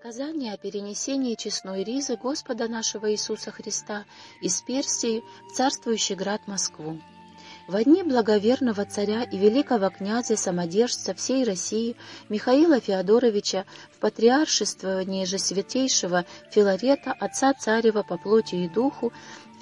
Сказание о перенесении честной ризы Господа нашего Иисуса Христа из Персии в царствующий град Москву. В дни благоверного царя и великого князя самодержца всей России Михаила Феодоровича в патриаршествовании же святейшего Филарета, отца царева по плоти и духу,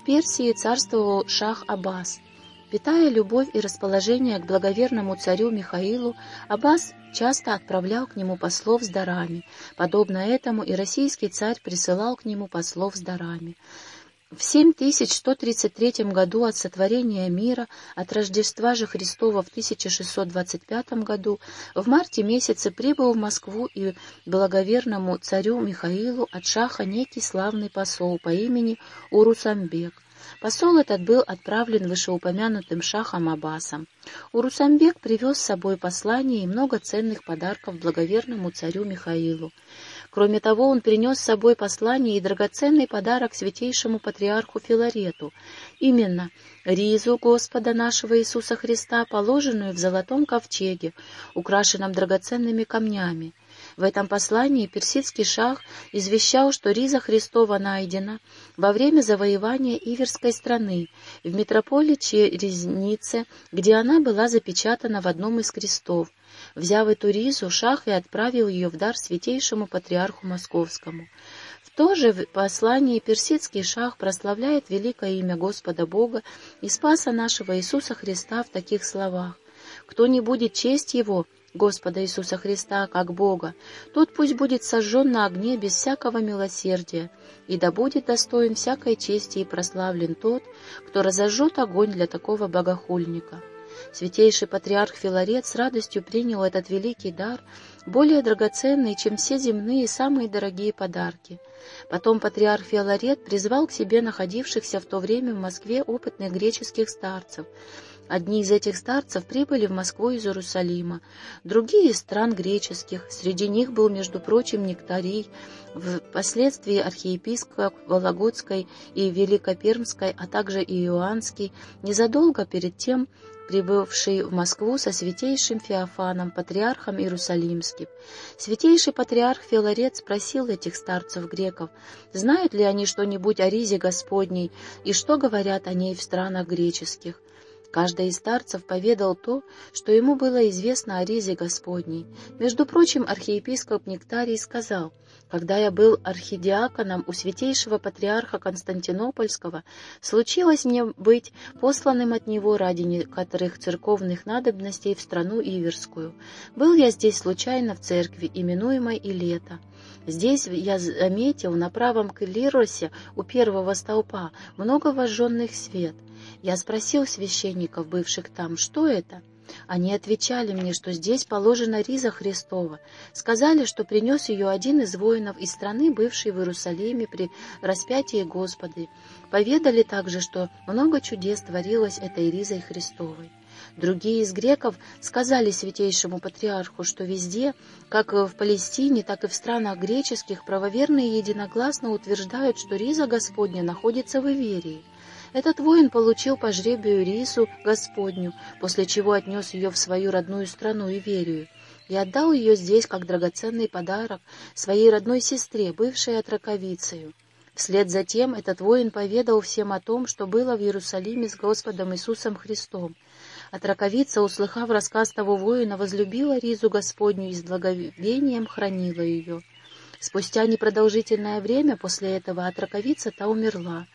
в Персии царствовал шах Аббас – Питая любовь и расположение к благоверному царю Михаилу, Аббас часто отправлял к нему послов с дарами. Подобно этому и российский царь присылал к нему послов с дарами. В 7133 году от сотворения мира, от Рождества же Христова в 1625 году, в марте месяце прибыл в Москву и благоверному царю Михаилу от шаха некий славный посол по имени Урусамбек. Посол этот был отправлен вышеупомянутым шахом Аббасом. Урусамбек привез с собой послание и много ценных подарков благоверному царю Михаилу. Кроме того, он принес с собой послание и драгоценный подарок святейшему патриарху Филарету, именно ризу Господа нашего Иисуса Христа, положенную в золотом ковчеге, украшенном драгоценными камнями. В этом послании персидский шах извещал, что риза Христова найдена во время завоевания Иверской страны в метрополиче Резнице, где она была запечатана в одном из крестов. Взяв эту ризу, шах и отправил ее в дар святейшему патриарху московскому. В то же послании персидский шах прославляет великое имя Господа Бога и Спаса нашего Иисуса Христа в таких словах. «Кто не будет честь Его, Господа Иисуса Христа, как Бога, тот пусть будет сожжен на огне без всякого милосердия, и да будет достоин всякой чести и прославлен тот, кто разожжет огонь для такого богохульника». Святейший патриарх Филарет с радостью принял этот великий дар, более драгоценный, чем все земные самые дорогие подарки. Потом патриарх Филарет призвал к себе находившихся в то время в Москве опытных греческих старцев — Одни из этих старцев прибыли в Москву из Иерусалима, другие — из стран греческих. Среди них был, между прочим, Нектарий, впоследствии архиепископ Вологодской и Великопермской, а также и Иоаннский, незадолго перед тем прибывший в Москву со святейшим Феофаном, патриархом Иерусалимским. Святейший патриарх Филарет спросил этих старцев-греков, знают ли они что-нибудь о Ризе Господней и что говорят о ней в странах греческих. Каждый из старцев поведал то, что ему было известно о Ризе Господней. Между прочим, архиепископ Нектарий сказал, «Когда я был архидиаконом у святейшего патриарха Константинопольского, случилось мне быть посланным от него ради некоторых церковных надобностей в страну Иверскую. Был я здесь случайно в церкви, именуемой Илета. Здесь я заметил на правом клиросе у первого столпа много вожженных свет — я спросил священников, бывших там, что это? Они отвечали мне, что здесь положена риза Христова. Сказали, что принес ее один из воинов из страны, бывшей в Иерусалиме при распятии Господа. Поведали также, что много чудес творилось этой ризой Христовой. Другие из греков сказали святейшему патриарху, что везде, как в Палестине, так и в странах греческих, правоверные единогласно утверждают, что риза Господня находится в Иверии. Этот воин получил по жребию рису Господню, после чего отнес ее в свою родную страну Иверию и отдал ее здесь как драгоценный подарок своей родной сестре, бывшей отраковицею. Вслед за тем этот воин поведал всем о том, что было в Иерусалиме с Господом Иисусом Христом. Отраковица, услыхав рассказ того воина, возлюбила ризу Господню и с благовением хранила ее. Спустя непродолжительное время после этого отраковица-то умерла.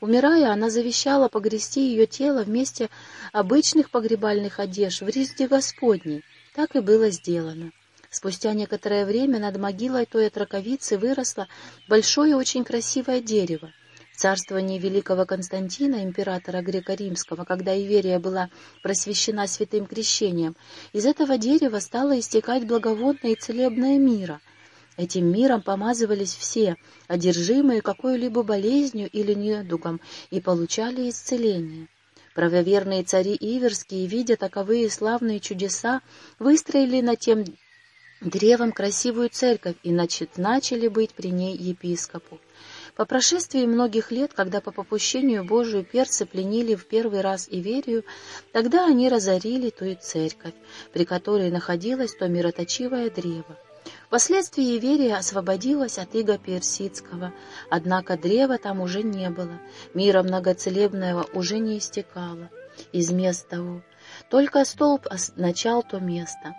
Умирая, она завещала погрести ее тело вместе обычных погребальных одежд в ризде Господней. Так и было сделано. Спустя некоторое время над могилой той отраковицы выросло большое очень красивое дерево. Царствовании великого Константина, императора греко-римского, когда Иверия была просвещена святым крещением, из этого дерева стало истекать благоводное и целебное мира — Этим миром помазывались все, одержимые какой-либо болезнью или недугом, и получали исцеление. Правоверные цари Иверские, видя таковые славные чудеса, выстроили на тем древом красивую церковь и значит, начали быть при ней епископу. По прошествии многих лет, когда по попущению Божию перцы пленили в первый раз Иверию, тогда они разорили ту церковь, при которой находилось то мироточивое древо. Впоследствии Иверия освободилась от иго персидского, однако древа там уже не было, мира многоцелебного уже не истекало из мест того, только столб означал то место.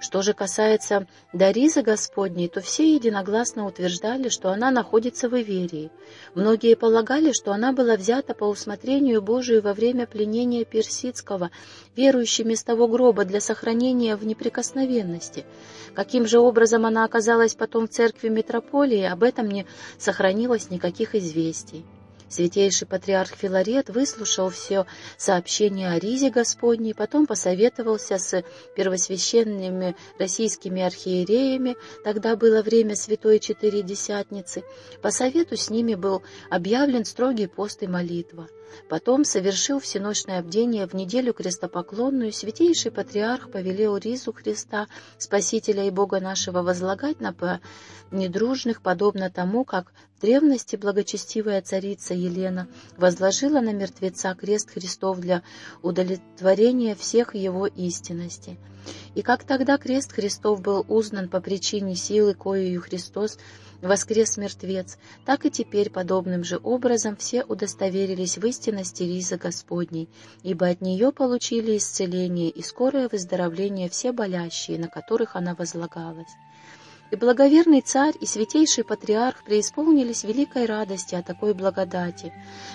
Что же касается Даризы Господней, то все единогласно утверждали, что она находится в Иверии. Многие полагали, что она была взята по усмотрению Божию во время пленения персидского, верующими с того гроба для сохранения в неприкосновенности. Каким же образом она оказалась потом в церкви метрополии, об этом не сохранилось никаких известий. Святейший патриарх Филарет выслушал все сообщения о Ризе Господней, потом посоветовался с первосвященными российскими архиереями, тогда было время Святой Четыредесятницы. По совету с ними был объявлен строгий пост и молитва. Потом совершил всеночное обдение в неделю крестопоклонную, святейший патриарх повелел Ризу Христа, Спасителя и Бога нашего, возлагать на недружных, подобно тому, как в древности благочестивая царица Елена возложила на мертвеца крест Христов для удовлетворения всех его истинностей. И как тогда крест Христов был узнан по причине силы, коею Христос воскрес мертвец, так и теперь подобным же образом все удостоверились в истинности ризы Господней, ибо от нее получили исцеление и скорое выздоровление все болящие, на которых она возлагалась. И благоверный царь и святейший патриарх преисполнились великой радости о такой благодати.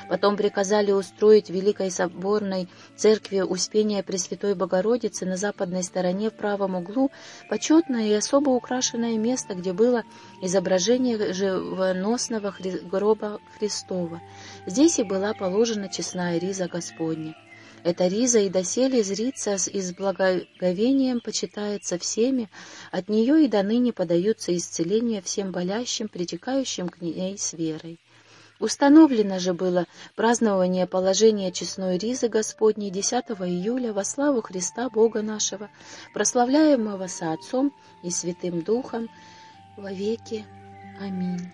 Потом приказали устроить в Великой Соборной Церкви Успения Пресвятой Богородицы на западной стороне в правом углу почетное и особо украшенное место, где было изображение живоносного гроба Христова. Здесь и была положена честная риза Господня. Эта риза и доселе зрится и с благоговением почитается всеми, от нее и до ныне подаются исцеления всем болящим, притекающим к ней с верой. Установлено же было празднование положения честной ризы Господней 10 июля во славу Христа Бога нашего, прославляемого со Отцом и Святым Духом во веки. Аминь.